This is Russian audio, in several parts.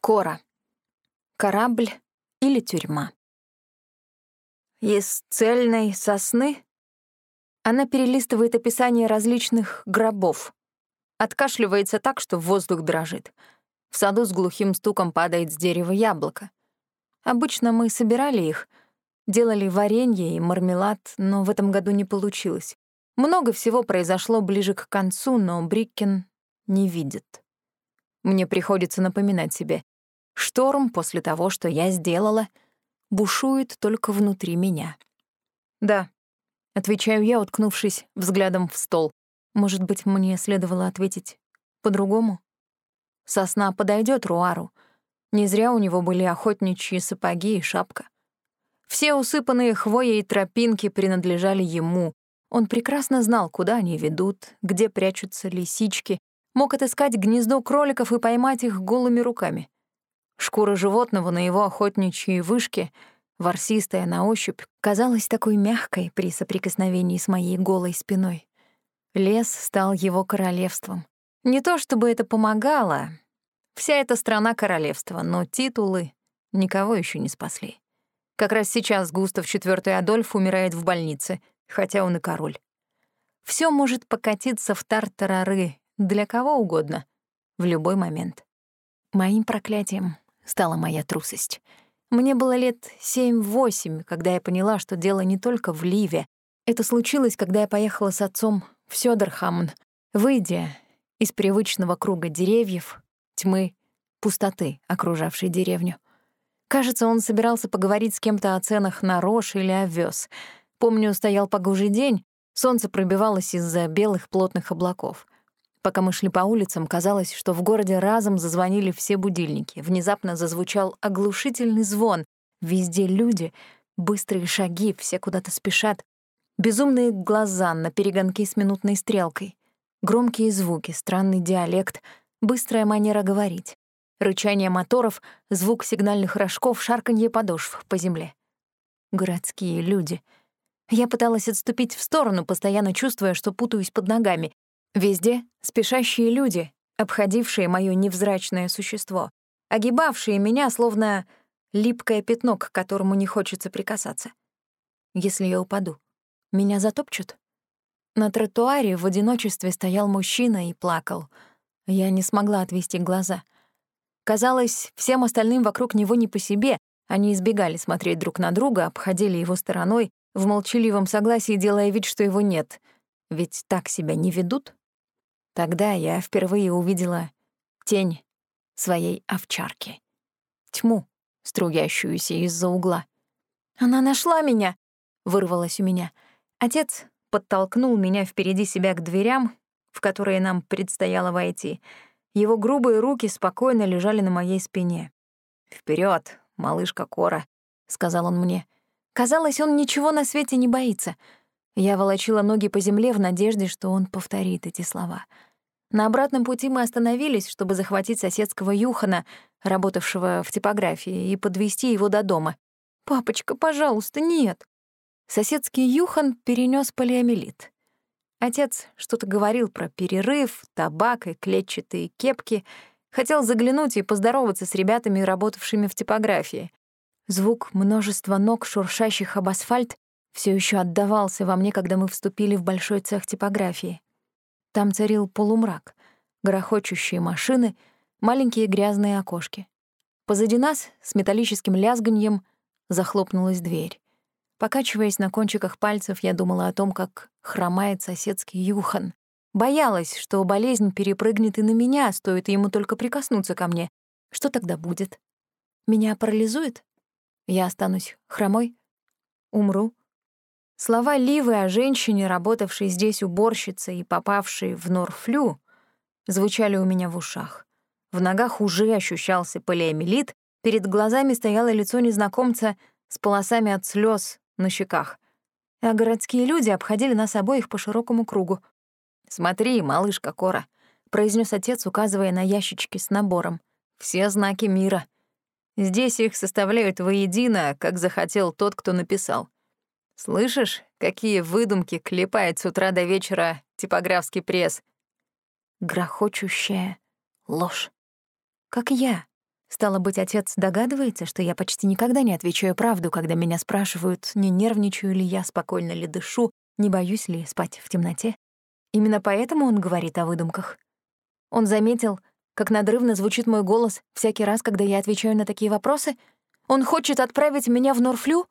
Кора. Корабль или тюрьма. Из цельной сосны она перелистывает описание различных гробов. Откашливается так, что воздух дрожит. В саду с глухим стуком падает с дерева яблоко. Обычно мы собирали их, делали варенье и мармелад, но в этом году не получилось. Много всего произошло ближе к концу, но Бриккен не видит. Мне приходится напоминать себе. Шторм после того, что я сделала, бушует только внутри меня. «Да», — отвечаю я, уткнувшись взглядом в стол. «Может быть, мне следовало ответить по-другому?» Сосна подойдет Руару. Не зря у него были охотничьи сапоги и шапка. Все усыпанные хвоей тропинки принадлежали ему. Он прекрасно знал, куда они ведут, где прячутся лисички, мог отыскать гнездо кроликов и поймать их голыми руками. Шкура животного на его охотничьей вышке, ворсистая на ощупь, казалась такой мягкой при соприкосновении с моей голой спиной. Лес стал его королевством. Не то чтобы это помогало. Вся эта страна королевства, но титулы никого еще не спасли. Как раз сейчас Густав IV Адольф умирает в больнице, хотя он и король. Все может покатиться в тартарары для кого угодно, в любой момент. Моим проклятием стала моя трусость. Мне было лет семь-восемь, когда я поняла, что дело не только в Ливе. Это случилось, когда я поехала с отцом в Сёдерхамн, выйдя из привычного круга деревьев, тьмы, пустоты, окружавшей деревню. Кажется, он собирался поговорить с кем-то о ценах на рожь или овес. Помню, стоял погожий день, солнце пробивалось из-за белых плотных облаков — Пока мы шли по улицам, казалось, что в городе разом зазвонили все будильники. Внезапно зазвучал оглушительный звон. Везде люди, быстрые шаги, все куда-то спешат. Безумные глаза на перегонки с минутной стрелкой. Громкие звуки, странный диалект, быстрая манера говорить. Рычание моторов, звук сигнальных рожков, шарканье подошв по земле. Городские люди. Я пыталась отступить в сторону, постоянно чувствуя, что путаюсь под ногами, Везде спешащие люди, обходившие моё невзрачное существо, огибавшие меня, словно липкое пятно, к которому не хочется прикасаться. Если я упаду, меня затопчут? На тротуаре в одиночестве стоял мужчина и плакал. Я не смогла отвести глаза. Казалось, всем остальным вокруг него не по себе. Они избегали смотреть друг на друга, обходили его стороной, в молчаливом согласии делая вид, что его нет. Ведь так себя не ведут. Тогда я впервые увидела тень своей овчарки. Тьму, струящуюся из-за угла. «Она нашла меня!» — вырвалось у меня. Отец подтолкнул меня впереди себя к дверям, в которые нам предстояло войти. Его грубые руки спокойно лежали на моей спине. Вперед, малышка Кора», — сказал он мне. Казалось, он ничего на свете не боится. Я волочила ноги по земле в надежде, что он повторит эти слова — на обратном пути мы остановились, чтобы захватить соседского Юхана, работавшего в типографии, и подвести его до дома. «Папочка, пожалуйста, нет!» Соседский Юхан перенес полиомиелит. Отец что-то говорил про перерыв, табак и клетчатые кепки, хотел заглянуть и поздороваться с ребятами, работавшими в типографии. Звук множества ног, шуршащих об асфальт, все еще отдавался во мне, когда мы вступили в большой цех типографии. Там царил полумрак, грохочущие машины, маленькие грязные окошки. Позади нас с металлическим лязганьем захлопнулась дверь. Покачиваясь на кончиках пальцев, я думала о том, как хромает соседский Юхан. Боялась, что болезнь перепрыгнет и на меня, стоит ему только прикоснуться ко мне. Что тогда будет? Меня парализует? Я останусь хромой? Умру? Слова Ливы о женщине, работавшей здесь уборщицей и попавшей в Норфлю, звучали у меня в ушах. В ногах уже ощущался полиомиелит, перед глазами стояло лицо незнакомца с полосами от слез на щеках. А городские люди обходили нас обоих по широкому кругу. «Смотри, малышка Кора», — произнес отец, указывая на ящички с набором. «Все знаки мира. Здесь их составляют воедино, как захотел тот, кто написал. Слышишь, какие выдумки клепает с утра до вечера типографский пресс? Грохочущая ложь. Как я. Стало быть, отец догадывается, что я почти никогда не отвечаю правду, когда меня спрашивают, не нервничаю ли я, спокойно ли дышу, не боюсь ли спать в темноте. Именно поэтому он говорит о выдумках. Он заметил, как надрывно звучит мой голос всякий раз, когда я отвечаю на такие вопросы. Он хочет отправить меня в Норфлю?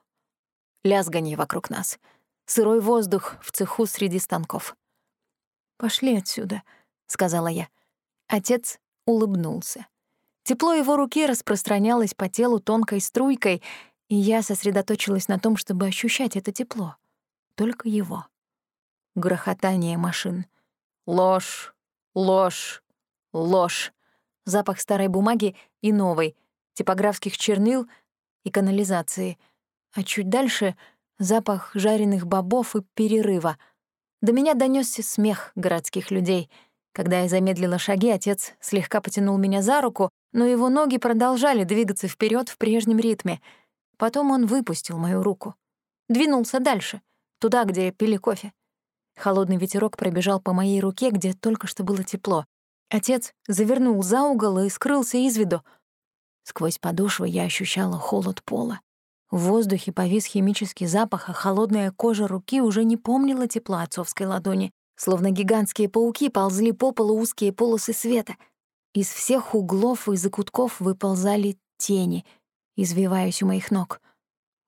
Лязганье вокруг нас. Сырой воздух в цеху среди станков. «Пошли отсюда», — сказала я. Отец улыбнулся. Тепло его руки распространялось по телу тонкой струйкой, и я сосредоточилась на том, чтобы ощущать это тепло. Только его. Грохотание машин. Ложь, ложь, ложь. Запах старой бумаги и новой, типографских чернил и канализации. А чуть дальше — запах жареных бобов и перерыва. До меня донесся смех городских людей — когда я замедлила шаги, отец слегка потянул меня за руку, но его ноги продолжали двигаться вперед в прежнем ритме. Потом он выпустил мою руку. Двинулся дальше, туда, где пили кофе. Холодный ветерок пробежал по моей руке, где только что было тепло. Отец завернул за угол и скрылся из виду. Сквозь подошвы я ощущала холод пола. В воздухе повис химический запах, а холодная кожа руки уже не помнила тепла отцовской ладони. Словно гигантские пауки ползли по полу узкие полосы света. Из всех углов и закутков выползали тени, извиваясь у моих ног.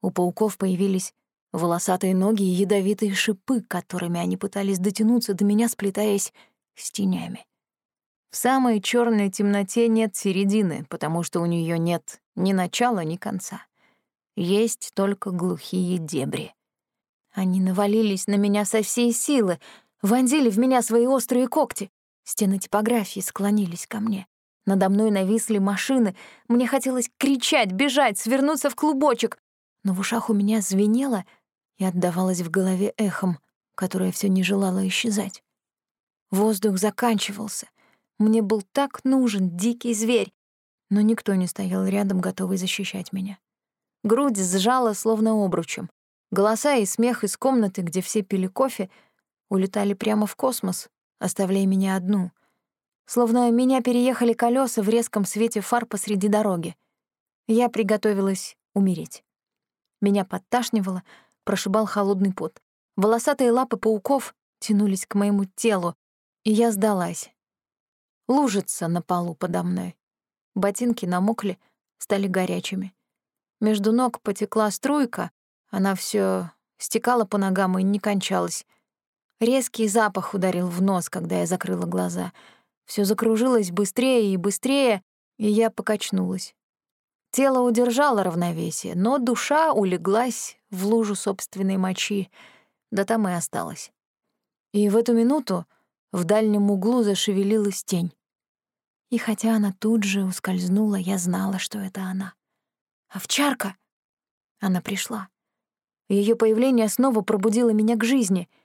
У пауков появились волосатые ноги и ядовитые шипы, которыми они пытались дотянуться до меня, сплетаясь с тенями. В самой черной темноте нет середины, потому что у нее нет ни начала, ни конца. Есть только глухие дебри. Они навалились на меня со всей силы — вонзили в меня свои острые когти. Стены типографии склонились ко мне. Надо мной нависли машины. Мне хотелось кричать, бежать, свернуться в клубочек. Но в ушах у меня звенело и отдавалось в голове эхом, которое все не желало исчезать. Воздух заканчивался. Мне был так нужен дикий зверь, но никто не стоял рядом, готовый защищать меня. Грудь сжала, словно обручем. Голоса и смех из комнаты, где все пили кофе — улетали прямо в космос, оставляя меня одну. Словно меня переехали колеса в резком свете фар посреди дороги. Я приготовилась умереть. Меня подташнивало, прошибал холодный пот. Волосатые лапы пауков тянулись к моему телу, и я сдалась. Лужица на полу подо мной. Ботинки намокли, стали горячими. Между ног потекла струйка, она все стекала по ногам и не кончалась. Резкий запах ударил в нос, когда я закрыла глаза. Все закружилось быстрее и быстрее, и я покачнулась. Тело удержало равновесие, но душа улеглась в лужу собственной мочи, да там и осталась. И в эту минуту в дальнем углу зашевелилась тень. И хотя она тут же ускользнула, я знала, что это она. «Овчарка!» Она пришла. Ее появление снова пробудило меня к жизни —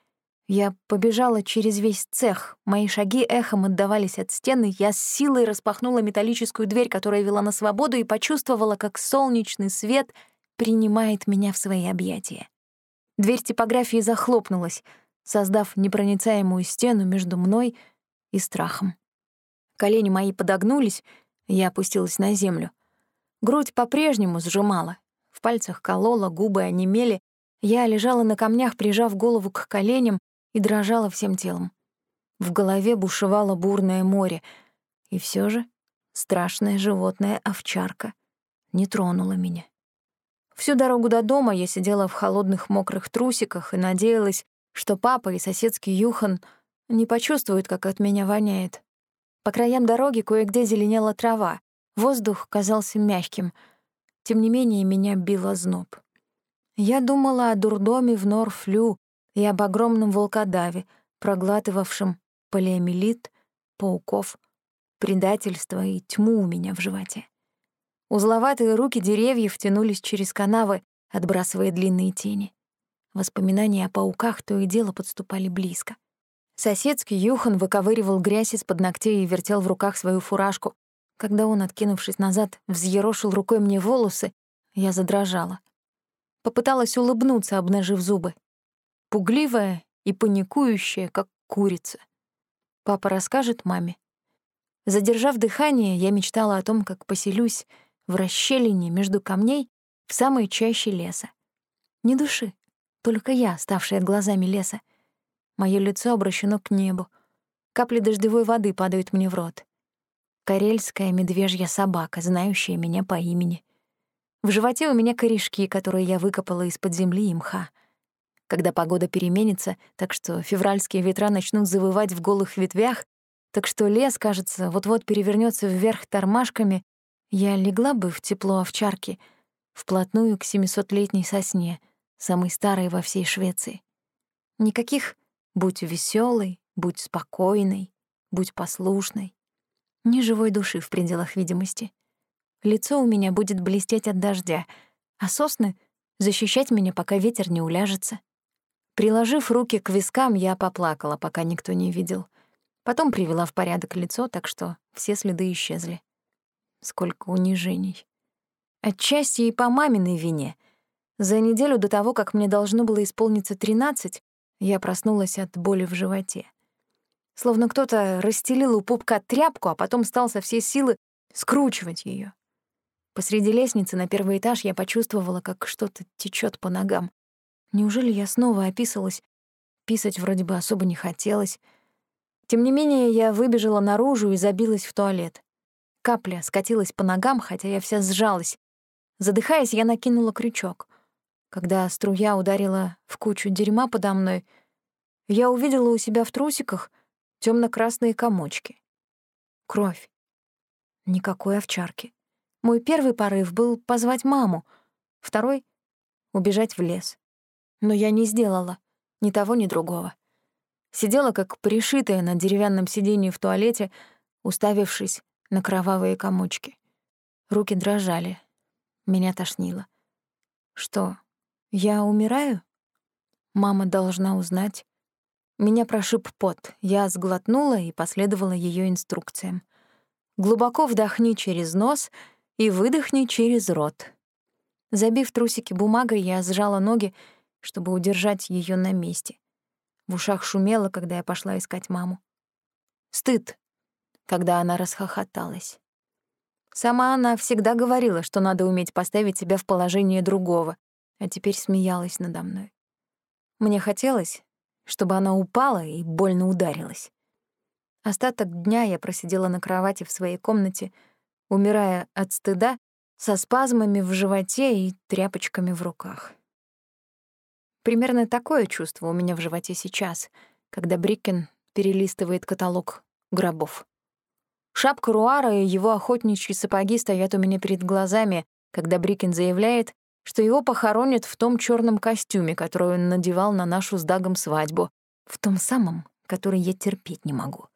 я побежала через весь цех. Мои шаги эхом отдавались от стены. Я с силой распахнула металлическую дверь, которая вела на свободу, и почувствовала, как солнечный свет принимает меня в свои объятия. Дверь типографии захлопнулась, создав непроницаемую стену между мной и страхом. Колени мои подогнулись, я опустилась на землю. Грудь по-прежнему сжимала, в пальцах колола, губы онемели. Я лежала на камнях, прижав голову к коленям, и дрожала всем телом. В голове бушевало бурное море, и все же страшная животная овчарка не тронула меня. Всю дорогу до дома я сидела в холодных мокрых трусиках и надеялась, что папа и соседский Юхан не почувствуют, как от меня воняет. По краям дороги кое-где зеленела трава, воздух казался мягким. Тем не менее, меня било зноб. Я думала о дурдоме в Норфлю, и об огромном волкодаве, проглатывавшем полиомиелит, пауков, предательство и тьму у меня в животе. Узловатые руки деревьев тянулись через канавы, отбрасывая длинные тени. Воспоминания о пауках то и дело подступали близко. Соседский Юхан выковыривал грязь из-под ногтей и вертел в руках свою фуражку. Когда он, откинувшись назад, взъерошил рукой мне волосы, я задрожала. Попыталась улыбнуться, обнажив зубы пугливая и паникующая, как курица. Папа расскажет маме. Задержав дыхание, я мечтала о том, как поселюсь в расщелине между камней в самой чаще леса. Ни души, только я, ставшая глазами леса. Моё лицо обращено к небу. Капли дождевой воды падают мне в рот. Карельская медвежья собака, знающая меня по имени. В животе у меня корешки, которые я выкопала из-под земли и мха. Когда погода переменится, так что февральские ветра начнут завывать в голых ветвях, так что лес, кажется, вот-вот перевернется вверх тормашками, я легла бы в тепло овчарки, вплотную к семисотлетней сосне, самой старой во всей Швеции. Никаких «будь веселой, будь спокойной, будь послушной». Ни живой души в пределах видимости. Лицо у меня будет блестеть от дождя, а сосны — защищать меня, пока ветер не уляжется. Приложив руки к вискам, я поплакала, пока никто не видел. Потом привела в порядок лицо, так что все следы исчезли. Сколько унижений. Отчасти и по маминой вине. За неделю до того, как мне должно было исполниться 13, я проснулась от боли в животе. Словно кто-то расстелил у пупка тряпку, а потом стал со всей силы скручивать ее. Посреди лестницы на первый этаж я почувствовала, как что-то течет по ногам. Неужели я снова описалась? Писать вроде бы особо не хотелось. Тем не менее, я выбежала наружу и забилась в туалет. Капля скатилась по ногам, хотя я вся сжалась. Задыхаясь, я накинула крючок. Когда струя ударила в кучу дерьма подо мной, я увидела у себя в трусиках темно-красные комочки. Кровь. Никакой овчарки. Мой первый порыв был позвать маму, второй — убежать в лес. Но я не сделала ни того, ни другого. Сидела как пришитая на деревянном сиденье в туалете, уставившись на кровавые комочки. Руки дрожали. Меня тошнило. Что, я умираю? Мама должна узнать. Меня прошиб пот. Я сглотнула и последовала ее инструкциям. Глубоко вдохни через нос и выдохни через рот. Забив трусики бумагой, я сжала ноги чтобы удержать ее на месте. В ушах шумело, когда я пошла искать маму. Стыд, когда она расхохоталась. Сама она всегда говорила, что надо уметь поставить себя в положение другого, а теперь смеялась надо мной. Мне хотелось, чтобы она упала и больно ударилась. Остаток дня я просидела на кровати в своей комнате, умирая от стыда, со спазмами в животе и тряпочками в руках. Примерно такое чувство у меня в животе сейчас, когда Брикен перелистывает каталог гробов. Шапка Руара и его охотничьи сапоги стоят у меня перед глазами, когда Брикен заявляет, что его похоронят в том черном костюме, который он надевал на нашу с Дагом свадьбу, в том самом, который я терпеть не могу.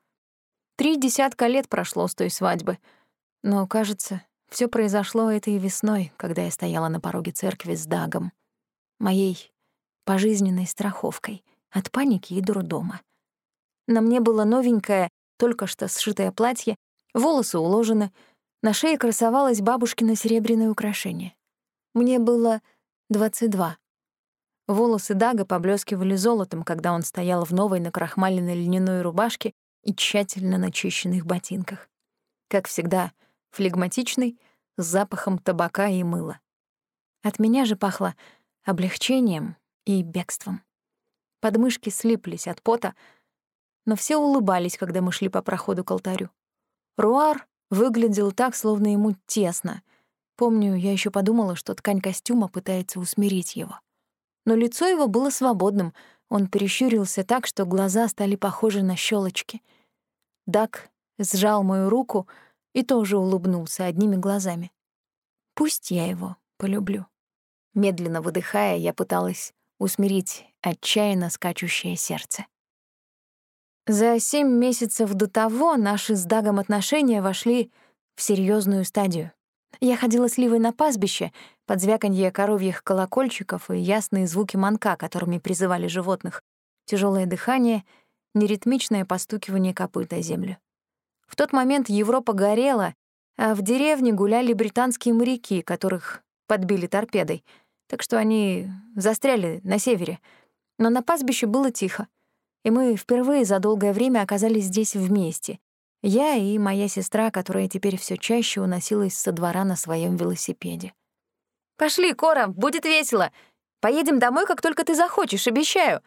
Три десятка лет прошло с той свадьбы, но, кажется, все произошло этой весной, когда я стояла на пороге церкви с Дагом, моей пожизненной страховкой от паники и дурдома. На мне было новенькое, только что сшитое платье, волосы уложены, на шее красовалось бабушкино серебряное украшение. Мне было 22. Волосы Дага поблескивали золотом, когда он стоял в новой накрахмаленной льняной рубашке и тщательно начищенных ботинках. Как всегда, флегматичный, с запахом табака и мыла. От меня же пахло облегчением и бегством. Подмышки слиплись от пота, но все улыбались, когда мы шли по проходу к алтарю. Руар выглядел так, словно ему тесно. Помню, я еще подумала, что ткань костюма пытается усмирить его. Но лицо его было свободным, он прищурился так, что глаза стали похожи на щелочки. Дак сжал мою руку и тоже улыбнулся одними глазами. Пусть я его полюблю. Медленно выдыхая, я пыталась усмирить отчаянно скачущее сердце. За семь месяцев до того наши с Дагом отношения вошли в серьезную стадию. Я ходила с Ливой на пастбище под звяканье коровьих колокольчиков и ясные звуки манка, которыми призывали животных, тяжелое дыхание, неритмичное постукивание копыт о землю. В тот момент Европа горела, а в деревне гуляли британские моряки, которых подбили торпедой — так что они застряли на севере. Но на пастбище было тихо, и мы впервые за долгое время оказались здесь вместе, Я и моя сестра, которая теперь все чаще уносилась со двора на своем велосипеде. «Пошли, Кора, будет весело. Поедем домой, как только ты захочешь, обещаю».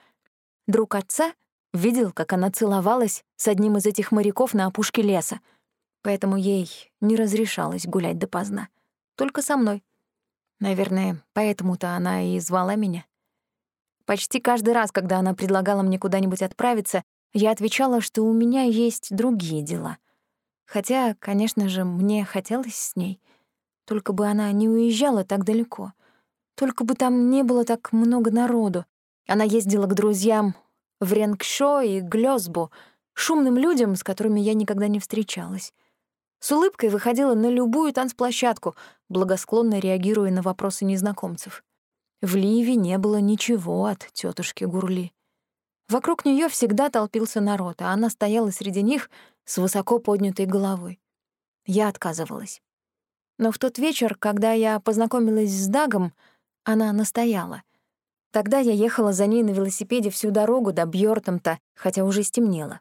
Друг отца видел, как она целовалась с одним из этих моряков на опушке леса, поэтому ей не разрешалось гулять допоздна. Только со мной. Наверное, поэтому-то она и звала меня. Почти каждый раз, когда она предлагала мне куда-нибудь отправиться, я отвечала, что у меня есть другие дела. Хотя, конечно же, мне хотелось с ней. Только бы она не уезжала так далеко. Только бы там не было так много народу. Она ездила к друзьям в Ренгшо и Глёсбу, шумным людям, с которыми я никогда не встречалась. С улыбкой выходила на любую танцплощадку, благосклонно реагируя на вопросы незнакомцев. В Ливе не было ничего от тетушки Гурли. Вокруг нее всегда толпился народ, а она стояла среди них с высоко поднятой головой. Я отказывалась. Но в тот вечер, когда я познакомилась с Дагом, она настояла. Тогда я ехала за ней на велосипеде всю дорогу до Бьёртомта, хотя уже стемнело.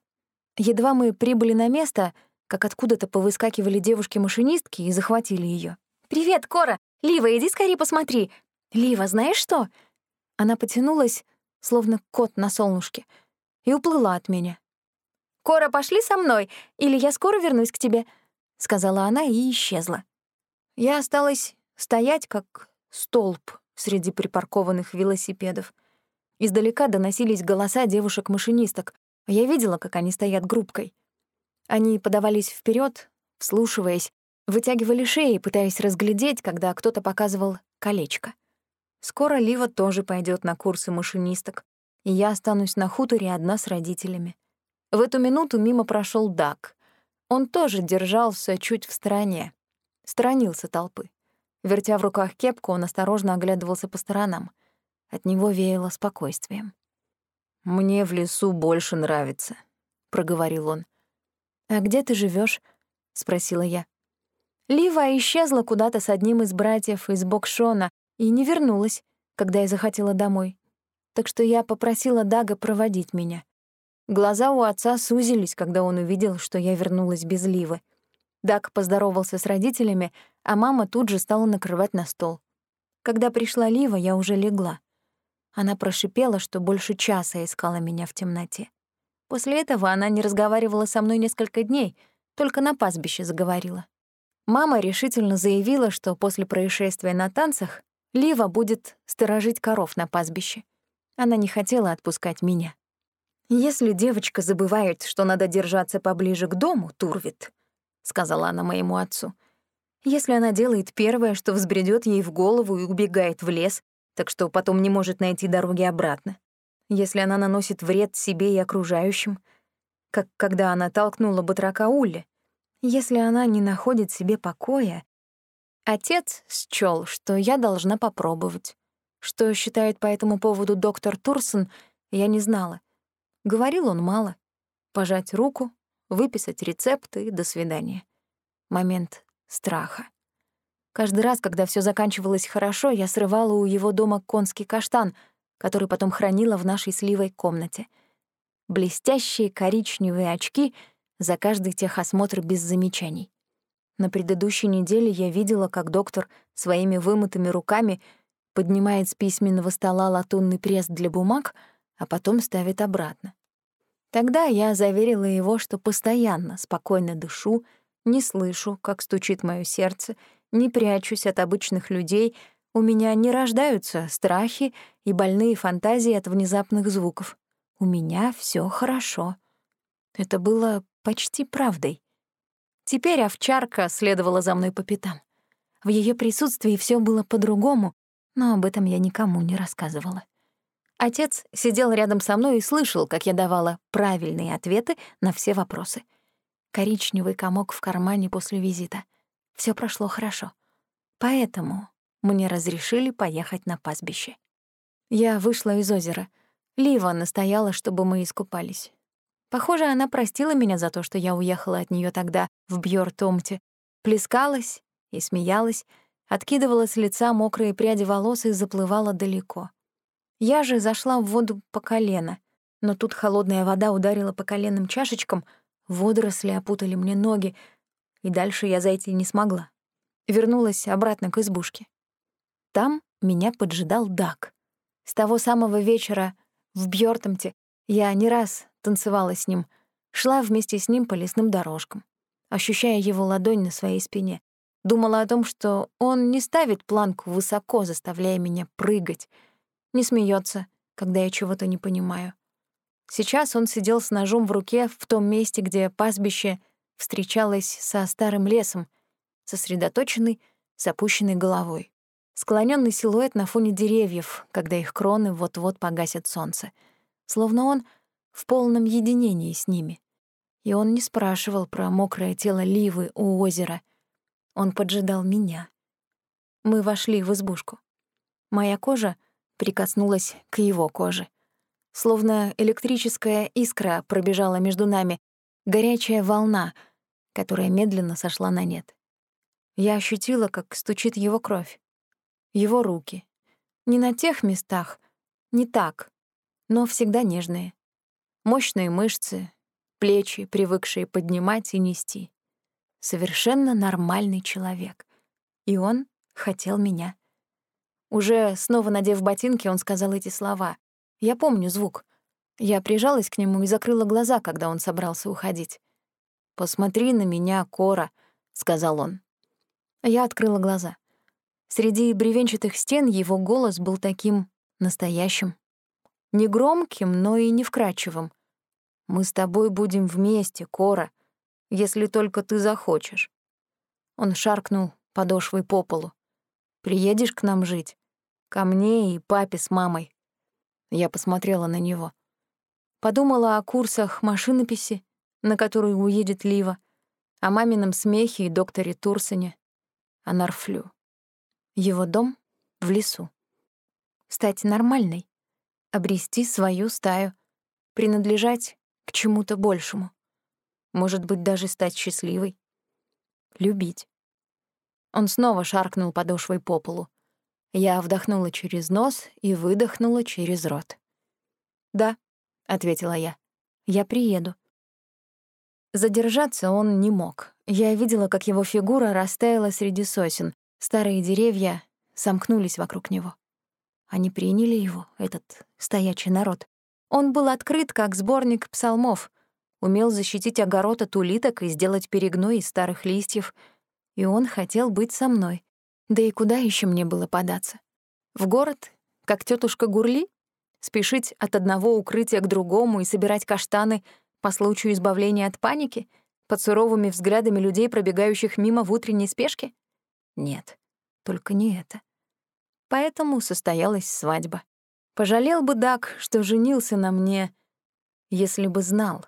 Едва мы прибыли на место, как откуда-то повыскакивали девушки-машинистки и захватили ее. «Привет, Кора! Лива, иди скорее посмотри! «Лива, знаешь что?» Она потянулась, словно кот на солнышке, и уплыла от меня. «Кора, пошли со мной, или я скоро вернусь к тебе», — сказала она и исчезла. Я осталась стоять, как столб среди припаркованных велосипедов. Издалека доносились голоса девушек-машинисток. Я видела, как они стоят группкой. Они подавались вперед, вслушиваясь, вытягивали шеи, пытаясь разглядеть, когда кто-то показывал колечко. Скоро Лива тоже пойдет на курсы машинисток, и я останусь на хуторе одна с родителями. В эту минуту мимо прошел Дак. Он тоже держался чуть в стороне, сторонился толпы. Вертя в руках кепку, он осторожно оглядывался по сторонам. От него веяло спокойствием. «Мне в лесу больше нравится», — проговорил он. «А где ты живешь? спросила я. Лива исчезла куда-то с одним из братьев из Бокшона, и не вернулась, когда я захотела домой. Так что я попросила Дага проводить меня. Глаза у отца сузились, когда он увидел, что я вернулась без Ливы. Даг поздоровался с родителями, а мама тут же стала накрывать на стол. Когда пришла Лива, я уже легла. Она прошипела, что больше часа искала меня в темноте. После этого она не разговаривала со мной несколько дней, только на пастбище заговорила. Мама решительно заявила, что после происшествия на танцах Лива будет сторожить коров на пастбище. Она не хотела отпускать меня. «Если девочка забывает, что надо держаться поближе к дому, Турвит», — сказала она моему отцу, «если она делает первое, что взбредет ей в голову и убегает в лес, так что потом не может найти дороги обратно, если она наносит вред себе и окружающим, как когда она толкнула батрака Улли, если она не находит себе покоя Отец счёл, что я должна попробовать. Что считает по этому поводу доктор Турсон, я не знала. Говорил он мало. Пожать руку, выписать рецепты до свидания. Момент страха. Каждый раз, когда все заканчивалось хорошо, я срывала у его дома конский каштан, который потом хранила в нашей сливой комнате. Блестящие коричневые очки за каждый техосмотр без замечаний. На предыдущей неделе я видела, как доктор своими вымытыми руками поднимает с письменного стола латунный пресс для бумаг, а потом ставит обратно. Тогда я заверила его, что постоянно спокойно дышу, не слышу, как стучит моё сердце, не прячусь от обычных людей, у меня не рождаются страхи и больные фантазии от внезапных звуков. У меня всё хорошо. Это было почти правдой. Теперь овчарка следовала за мной по пятам. В ее присутствии все было по-другому, но об этом я никому не рассказывала. Отец сидел рядом со мной и слышал, как я давала правильные ответы на все вопросы. Коричневый комок в кармане после визита. Все прошло хорошо. Поэтому мне разрешили поехать на пастбище. Я вышла из озера. Лива настояла, чтобы мы искупались. Похоже, она простила меня за то, что я уехала от нее тогда в Бьёртомте, плескалась и смеялась, откидывала с лица мокрые пряди волос и заплывала далеко. Я же зашла в воду по колено, но тут холодная вода ударила по коленным чашечкам, Водоросли опутали мне ноги, и дальше я зайти не смогла. Вернулась обратно к избушке. Там меня поджидал Дак. С того самого вечера в Бьёртомте я не раз танцевала с ним, шла вместе с ним по лесным дорожкам, ощущая его ладонь на своей спине. Думала о том, что он не ставит планку высоко, заставляя меня прыгать, не смеется, когда я чего-то не понимаю. Сейчас он сидел с ножом в руке в том месте, где пастбище встречалось со старым лесом, сосредоточенный, с опущенной головой. Склоненный силуэт на фоне деревьев, когда их кроны вот-вот погасят солнце. Словно он в полном единении с ними. И он не спрашивал про мокрое тело Ливы у озера. Он поджидал меня. Мы вошли в избушку. Моя кожа прикоснулась к его коже. Словно электрическая искра пробежала между нами, горячая волна, которая медленно сошла на нет. Я ощутила, как стучит его кровь. Его руки. Не на тех местах, не так, но всегда нежные. Мощные мышцы, плечи, привыкшие поднимать и нести. Совершенно нормальный человек. И он хотел меня. Уже снова надев ботинки, он сказал эти слова. Я помню звук. Я прижалась к нему и закрыла глаза, когда он собрался уходить. «Посмотри на меня, Кора», — сказал он. Я открыла глаза. Среди бревенчатых стен его голос был таким настоящим. Не громким, но и не вкрадчивым. «Мы с тобой будем вместе, Кора, если только ты захочешь». Он шаркнул подошвой по полу. «Приедешь к нам жить? Ко мне и папе с мамой». Я посмотрела на него. Подумала о курсах машинописи, на которые уедет Лива, о мамином смехе и докторе Турсене, а Нарфлю. Его дом в лесу. Стать нормальной, обрести свою стаю, принадлежать к чему-то большему. Может быть, даже стать счастливой. Любить. Он снова шаркнул подошвой по полу. Я вдохнула через нос и выдохнула через рот. «Да», — ответила я, — «я приеду». Задержаться он не мог. Я видела, как его фигура растаяла среди сосен. Старые деревья сомкнулись вокруг него. Они приняли его, этот стоячий народ. Он был открыт, как сборник псалмов, умел защитить огород от улиток и сделать перегной из старых листьев. И он хотел быть со мной. Да и куда еще мне было податься? В город, как тетушка Гурли? Спешить от одного укрытия к другому и собирать каштаны — по случаю избавления от паники? Под суровыми взглядами людей, пробегающих мимо в утренней спешке? Нет, только не это. Поэтому состоялась свадьба. Пожалел бы Дак, что женился на мне, если бы знал.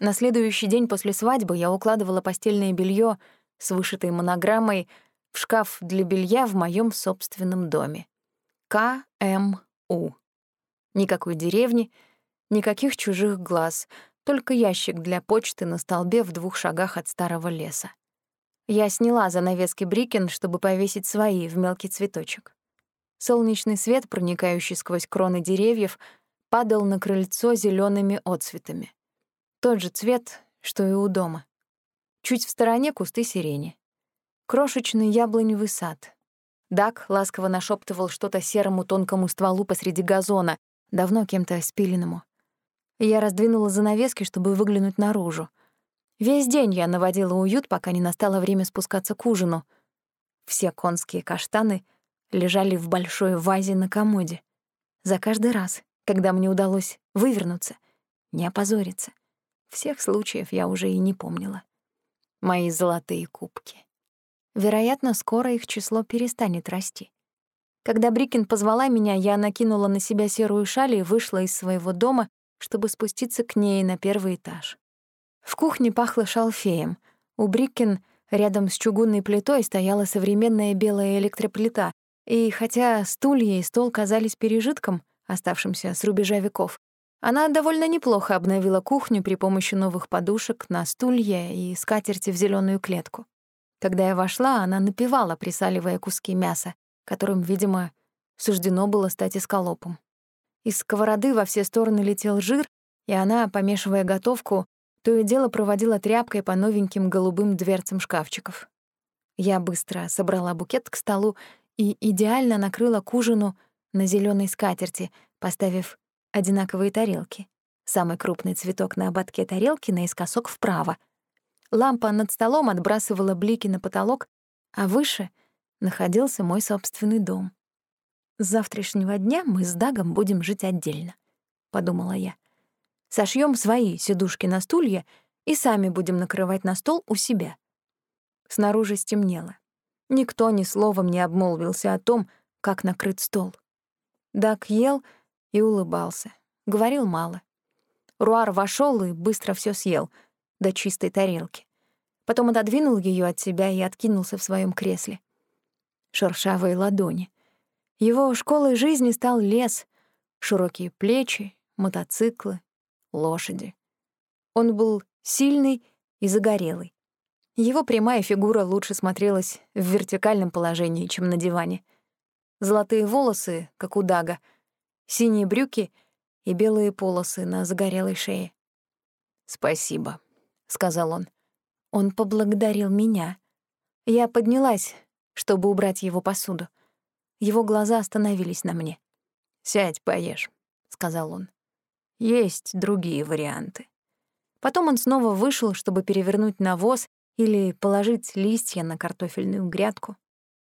На следующий день после свадьбы я укладывала постельное белье с вышитой монограммой в шкаф для белья в моем собственном доме. К.М.У. Никакой деревни — Никаких чужих глаз, только ящик для почты на столбе в двух шагах от старого леса. Я сняла занавески Брикен, чтобы повесить свои в мелкий цветочек. Солнечный свет, проникающий сквозь кроны деревьев, падал на крыльцо зелеными отцветами. Тот же цвет, что и у дома. Чуть в стороне кусты сирени. Крошечный яблоневый сад. Дак ласково нашептывал что-то серому тонкому стволу посреди газона, давно кем-то спиленному. Я раздвинула занавески, чтобы выглянуть наружу. Весь день я наводила уют, пока не настало время спускаться к ужину. Все конские каштаны лежали в большой вазе на комоде. За каждый раз, когда мне удалось вывернуться, не опозориться. Всех случаев я уже и не помнила. Мои золотые кубки. Вероятно, скоро их число перестанет расти. Когда Брикин позвала меня, я накинула на себя серую шаль и вышла из своего дома, чтобы спуститься к ней на первый этаж. В кухне пахло шалфеем. У Бриккен рядом с чугунной плитой стояла современная белая электроплита, и хотя стулья и стол казались пережитком, оставшимся с рубежа веков, она довольно неплохо обновила кухню при помощи новых подушек на стулья и скатерти в зеленую клетку. Когда я вошла, она напевала, присаливая куски мяса, которым, видимо, суждено было стать эскалопом. Из сковороды во все стороны летел жир, и она, помешивая готовку, То и дело проводила тряпкой по новеньким голубым дверцам шкафчиков. Я быстро собрала букет к столу и идеально накрыла к ужину на зеленой скатерти, поставив одинаковые тарелки. Самый крупный цветок на ободке тарелки наискосок вправо. Лампа над столом отбрасывала блики на потолок, а выше находился мой собственный дом. С завтрашнего дня мы с Дагом будем жить отдельно, подумала я. Сошьем свои сидушки на стулья и сами будем накрывать на стол у себя. Снаружи стемнело. Никто ни словом не обмолвился о том, как накрыт стол. Даг ел и улыбался. Говорил мало. Руар вошел и быстро все съел, до чистой тарелки. Потом отодвинул ее от себя и откинулся в своем кресле. Шершавые ладони. Его школой жизни стал лес, широкие плечи, мотоциклы, лошади. Он был сильный и загорелый. Его прямая фигура лучше смотрелась в вертикальном положении, чем на диване. Золотые волосы, как у Дага, синие брюки и белые полосы на загорелой шее. «Спасибо», — сказал он. Он поблагодарил меня. Я поднялась, чтобы убрать его посуду. Его глаза остановились на мне. «Сядь, поешь», — сказал он. «Есть другие варианты». Потом он снова вышел, чтобы перевернуть навоз или положить листья на картофельную грядку.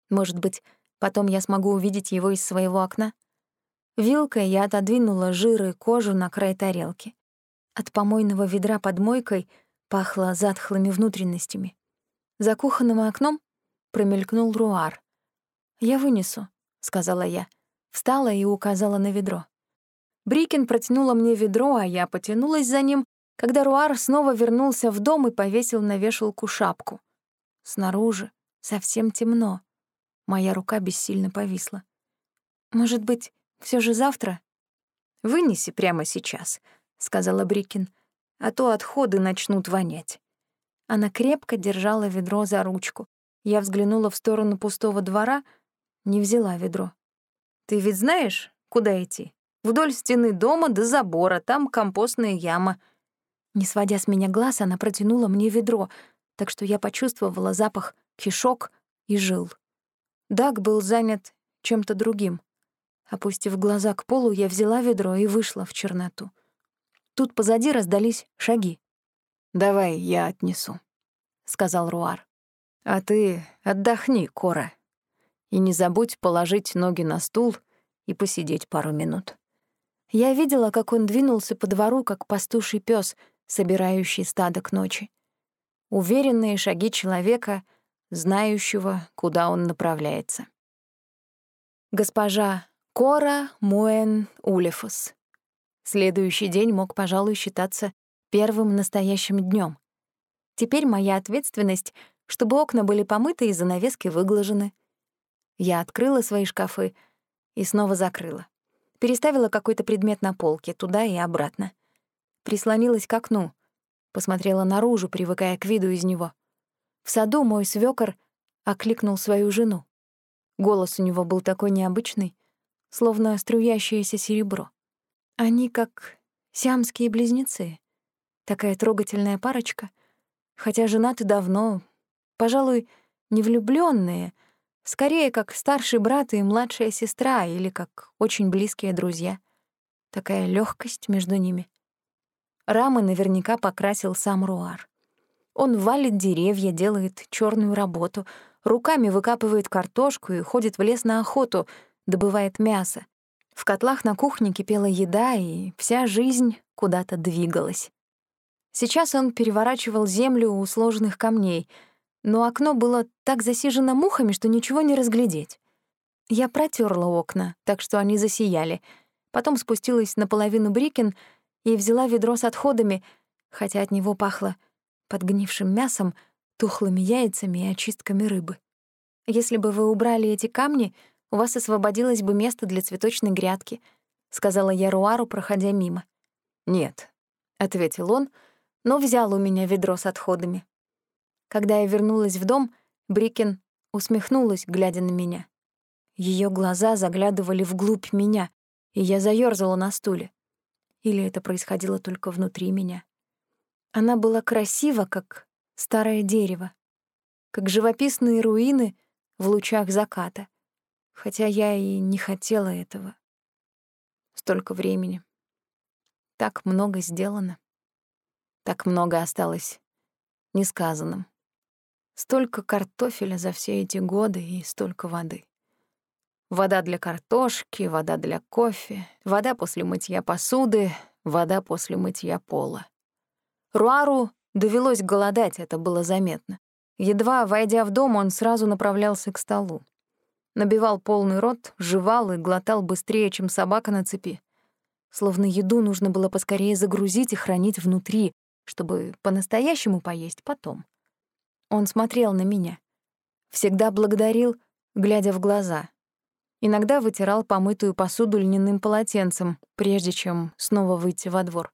Может быть, потом я смогу увидеть его из своего окна? Вилкой я отодвинула жир и кожу на край тарелки. От помойного ведра под мойкой пахло затхлыми внутренностями. За кухонным окном промелькнул руар. «Я вынесу», — сказала я. Встала и указала на ведро. Брикин протянула мне ведро, а я потянулась за ним, когда Руар снова вернулся в дом и повесил на вешалку шапку. Снаружи совсем темно. Моя рука бессильно повисла. «Может быть, все же завтра?» «Вынеси прямо сейчас», — сказала Брикин, «а то отходы начнут вонять». Она крепко держала ведро за ручку. Я взглянула в сторону пустого двора, не взяла ведро. «Ты ведь знаешь, куда идти? Вдоль стены дома до забора, там компостная яма». Не сводя с меня глаз, она протянула мне ведро, так что я почувствовала запах кишок и жил. Даг был занят чем-то другим. Опустив глаза к полу, я взяла ведро и вышла в черноту. Тут позади раздались шаги. «Давай я отнесу», — сказал Руар. «А ты отдохни, Кора, и не забудь положить ноги на стул и посидеть пару минут». Я видела, как он двинулся по двору, как пастуший пес, собирающий стадо к ночи. Уверенные шаги человека, знающего, куда он направляется. Госпожа Кора Муэн Улефус. Следующий день мог, пожалуй, считаться первым настоящим днем. Теперь моя ответственность, чтобы окна были помыты и занавески выглажены. Я открыла свои шкафы и снова закрыла. Переставила какой-то предмет на полке, туда и обратно. Прислонилась к окну, посмотрела наружу, привыкая к виду из него. В саду мой свёкор окликнул свою жену. Голос у него был такой необычный, словно струящееся серебро. Они как сиамские близнецы. Такая трогательная парочка. Хотя женаты давно, пожалуй, не влюблённые, скорее как старший брат и младшая сестра или как очень близкие друзья. Такая лёгкость между ними. Рамы наверняка покрасил сам Руар. Он валит деревья, делает чёрную работу, руками выкапывает картошку и ходит в лес на охоту — добывает мясо. В котлах на кухне кипела еда, и вся жизнь куда-то двигалась. Сейчас он переворачивал землю у сложных камней, но окно было так засижено мухами, что ничего не разглядеть. Я протерла окна, так что они засияли. Потом спустилась наполовину Брикин и взяла ведро с отходами, хотя от него пахло подгнившим мясом, тухлыми яйцами и очистками рыбы. Если бы вы убрали эти камни, у вас освободилось бы место для цветочной грядки», — сказала я Руару, проходя мимо. «Нет», — ответил он, но взял у меня ведро с отходами. Когда я вернулась в дом, Брикин усмехнулась, глядя на меня. Ее глаза заглядывали вглубь меня, и я заёрзала на стуле. Или это происходило только внутри меня? Она была красива, как старое дерево, как живописные руины в лучах заката, хотя я и не хотела этого. Столько времени. Так много сделано. Так много осталось несказанным. Столько картофеля за все эти годы и столько воды. Вода для картошки, вода для кофе, вода после мытья посуды, вода после мытья пола. Руару довелось голодать, это было заметно. Едва войдя в дом, он сразу направлялся к столу. Набивал полный рот, жевал и глотал быстрее, чем собака на цепи. Словно еду нужно было поскорее загрузить и хранить внутри, чтобы по-настоящему поесть потом. Он смотрел на меня. Всегда благодарил, глядя в глаза. Иногда вытирал помытую посуду льняным полотенцем, прежде чем снова выйти во двор.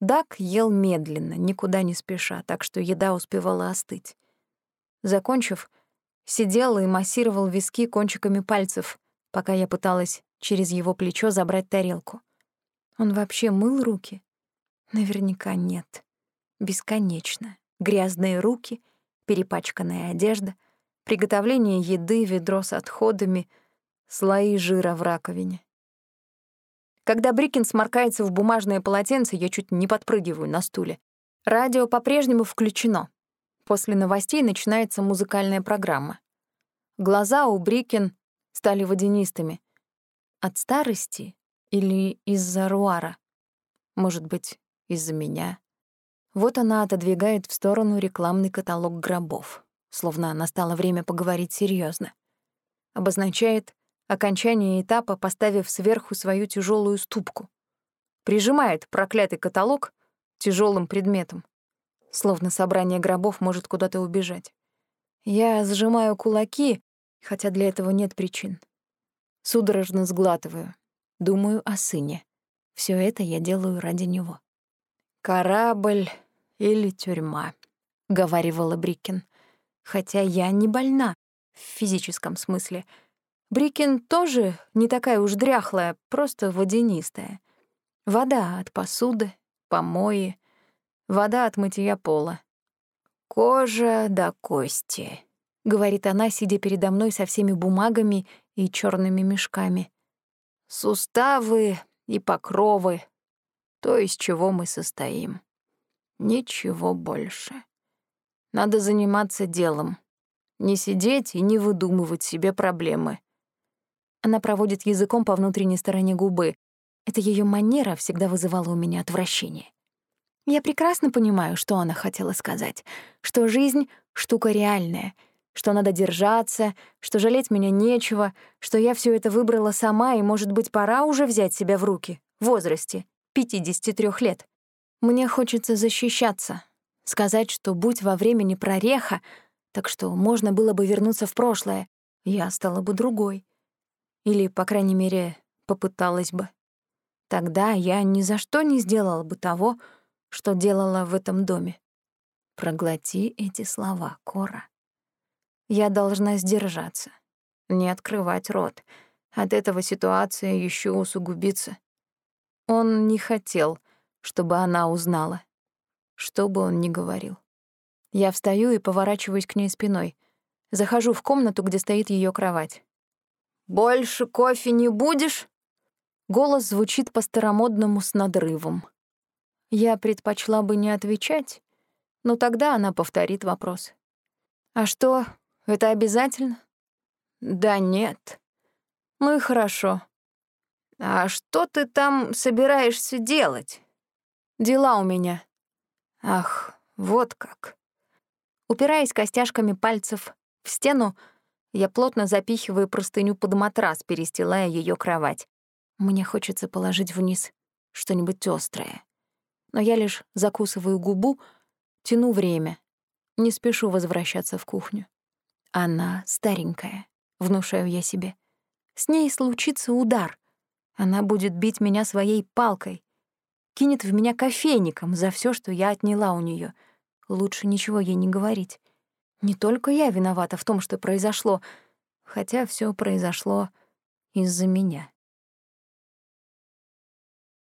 Дак ел медленно, никуда не спеша, так что еда успевала остыть. Закончив, сидел и массировал виски кончиками пальцев, пока я пыталась через его плечо забрать тарелку. Он вообще мыл руки? Наверняка нет. Бесконечно грязные руки, перепачканная одежда, приготовление еды, ведро с отходами, слои жира в раковине. Когда Брикин сморкается в бумажное полотенце, я чуть не подпрыгиваю на стуле. Радио по-прежнему включено. После новостей начинается музыкальная программа. Глаза у Брикин стали водянистыми. От старости или из-за руара? Может быть, из-за меня? Вот она отодвигает в сторону рекламный каталог гробов, словно настало время поговорить серьезно. Обозначает окончание этапа, поставив сверху свою тяжелую ступку. Прижимает проклятый каталог тяжелым предметом, словно собрание гробов может куда-то убежать. Я сжимаю кулаки, хотя для этого нет причин. Судорожно сглатываю. Думаю о сыне. Все это я делаю ради него. Корабль или тюрьма», — говаривала Брикин. «Хотя я не больна в физическом смысле. Брикин тоже не такая уж дряхлая, просто водянистая. Вода от посуды, помои, вода от мытья пола. Кожа до кости», — говорит она, сидя передо мной со всеми бумагами и черными мешками. «Суставы и покровы, то, из чего мы состоим». Ничего больше. Надо заниматься делом. Не сидеть и не выдумывать себе проблемы. Она проводит языком по внутренней стороне губы. Это ее манера всегда вызывала у меня отвращение. Я прекрасно понимаю, что она хотела сказать. Что жизнь — штука реальная, что надо держаться, что жалеть меня нечего, что я все это выбрала сама, и, может быть, пора уже взять себя в руки в возрасте 53 лет. Мне хочется защищаться, сказать, что будь во времени прореха, так что можно было бы вернуться в прошлое, я стала бы другой. Или, по крайней мере, попыталась бы. Тогда я ни за что не сделала бы того, что делала в этом доме. Проглоти эти слова, Кора. Я должна сдержаться, не открывать рот. От этого ситуация еще усугубится. Он не хотел, чтобы она узнала. Что бы он ни говорил. Я встаю и поворачиваюсь к ней спиной. Захожу в комнату, где стоит ее кровать. «Больше кофе не будешь?» Голос звучит по-старомодному с надрывом. Я предпочла бы не отвечать, но тогда она повторит вопрос. «А что, это обязательно?» «Да нет». «Ну и хорошо. А что ты там собираешься делать?» Дела у меня. Ах, вот как. Упираясь костяшками пальцев в стену, я плотно запихиваю простыню под матрас, перестилая ее кровать. Мне хочется положить вниз что-нибудь острое. Но я лишь закусываю губу, тяну время, не спешу возвращаться в кухню. Она старенькая, внушаю я себе. С ней случится удар. Она будет бить меня своей палкой, кинет в меня кофейником за все, что я отняла у нее. Лучше ничего ей не говорить. Не только я виновата в том, что произошло, хотя все произошло из-за меня.